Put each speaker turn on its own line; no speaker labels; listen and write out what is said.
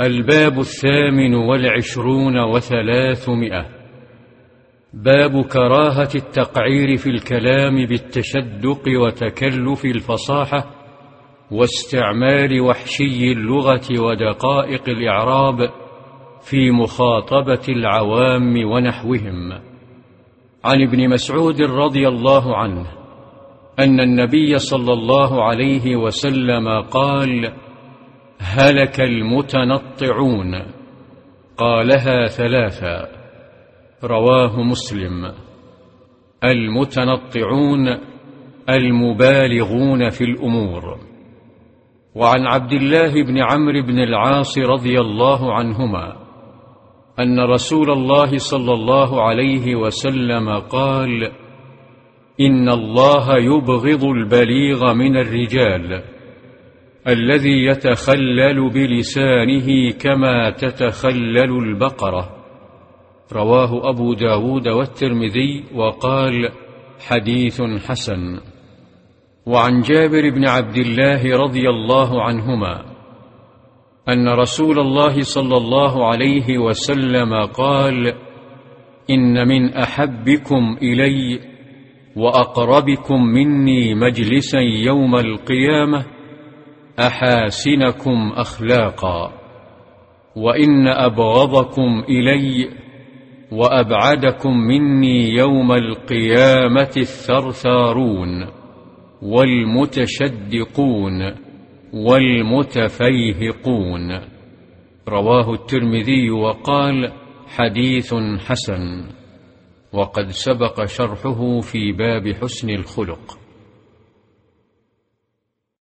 الباب الثامن والعشرون وثلاثمائة. باب كراهة التقعير في الكلام بالتشدق وتكلف الفصاحة واستعمال وحشي اللغة ودقائق الإعراب في مخاطبة العوام ونحوهم. عن ابن مسعود رضي الله عنه أن النبي صلى الله عليه وسلم قال هلك المتنطعون قالها ثلاثا. رواه مسلم. المتنطعون المبالغون في الأمور. وعن عبد الله بن عمرو بن العاص رضي الله عنهما أن رسول الله صلى الله عليه وسلم قال إن الله يبغض البليغ من الرجال. الذي يتخلل بلسانه كما تتخلل البقرة. رواه أبو داود والترمذي وقال حديث حسن. وعن جابر بن عبد الله رضي الله عنهما أن رسول الله صلى الله عليه وسلم قال إن من أحبكم إلي وأقربكم مني مجلسا يوم القيامة أحاسنكم أخلاقا وإن أبغضكم إلي وأبعدكم مني يوم القيامة الثرثارون والمتشدقون والمتفيهقون رواه الترمذي وقال حديث حسن وقد سبق شرحه في باب حسن الخلق